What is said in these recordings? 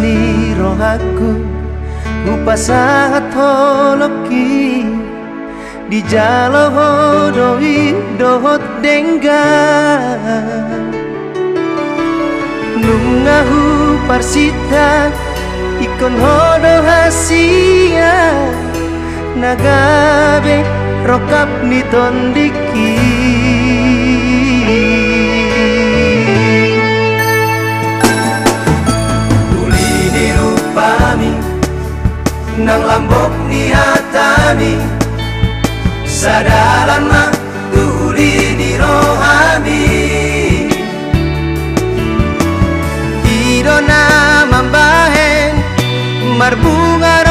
bebas ni rohaku Upa sangat holoki Di jalo hodoi dohot dengga. Nungahu parsita Ikon hodo hasia Nagabe rokap ni nang lambok ni hatami. Sadalan tuli ni rohami. Idona mambahen marbunga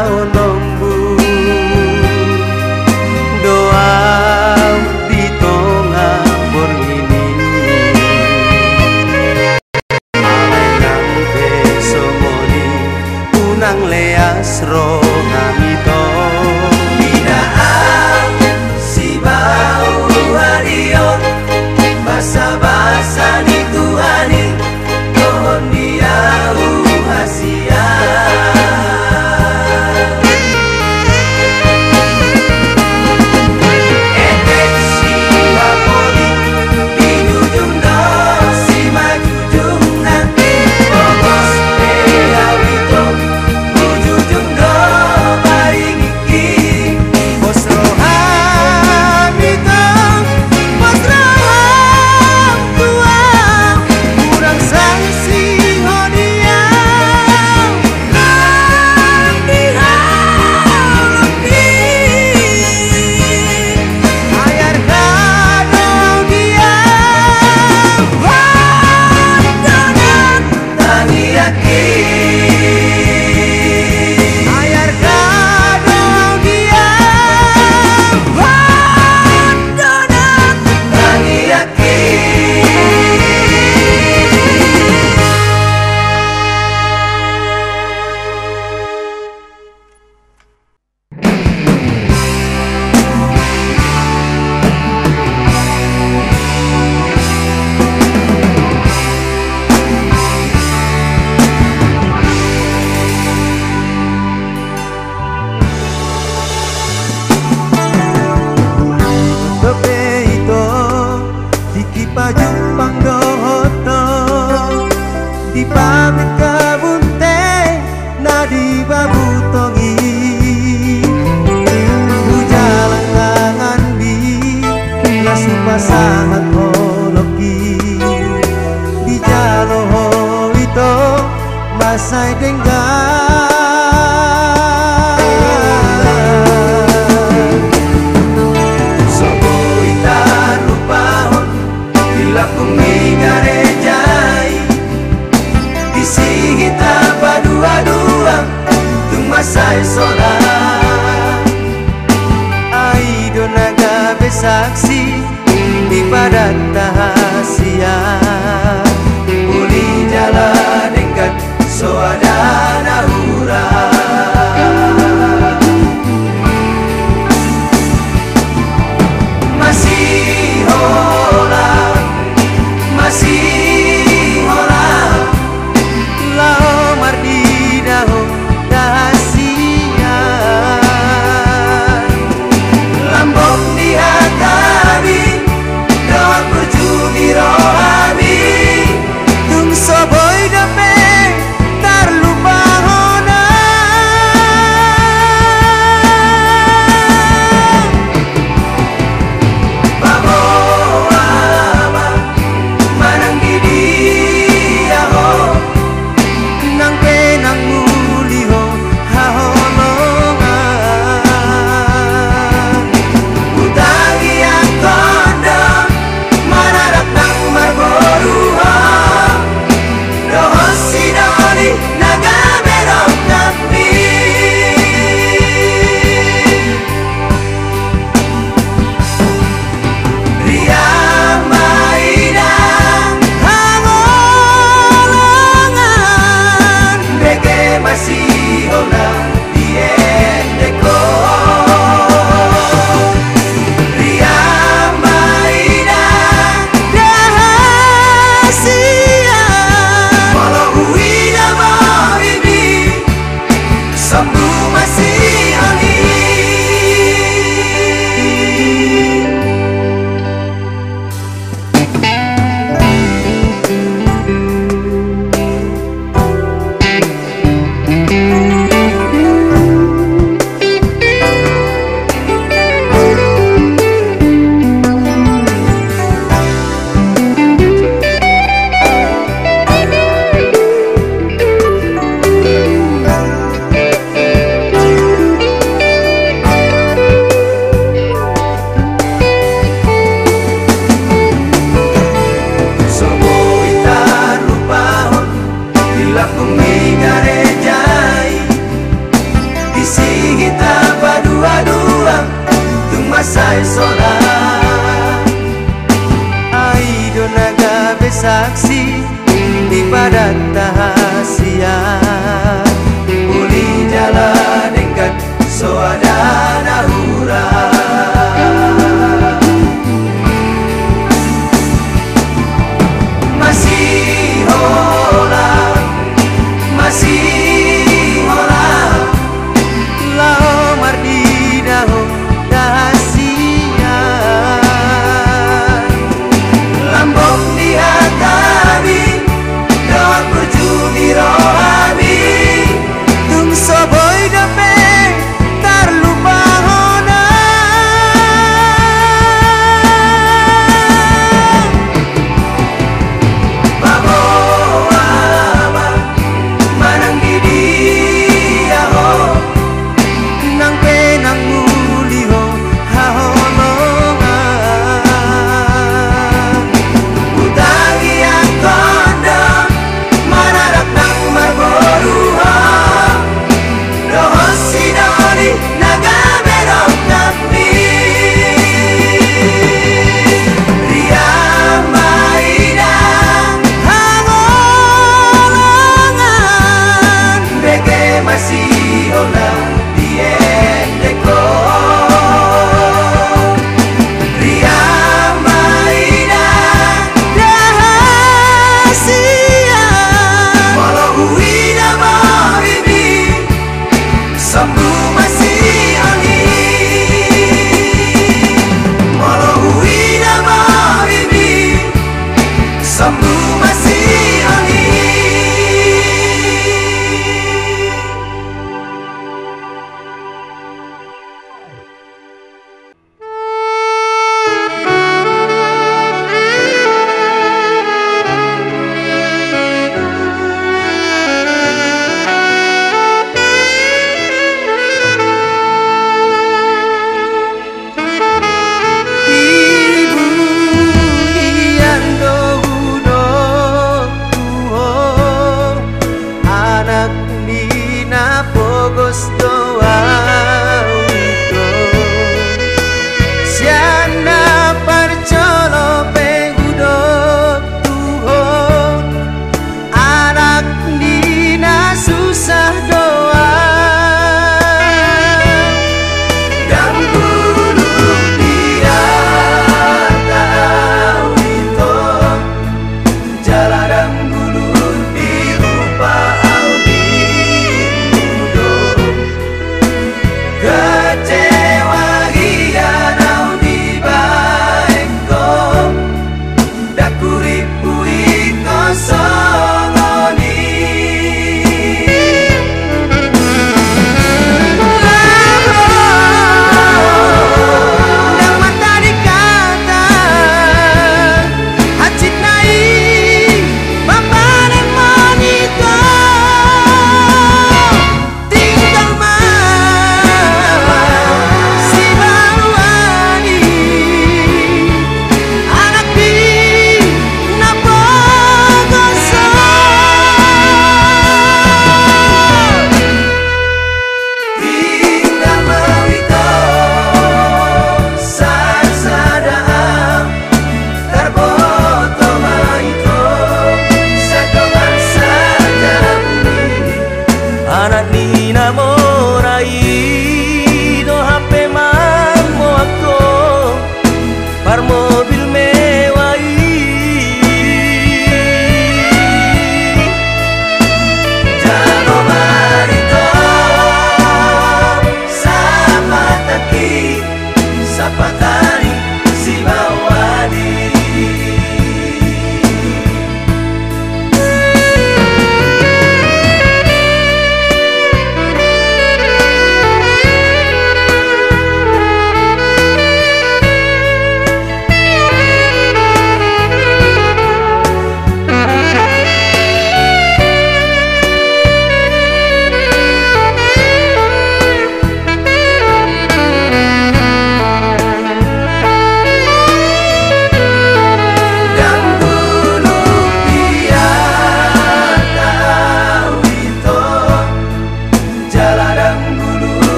oh know. Masai solat Aido naga besaksi di padat tahasia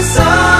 sun.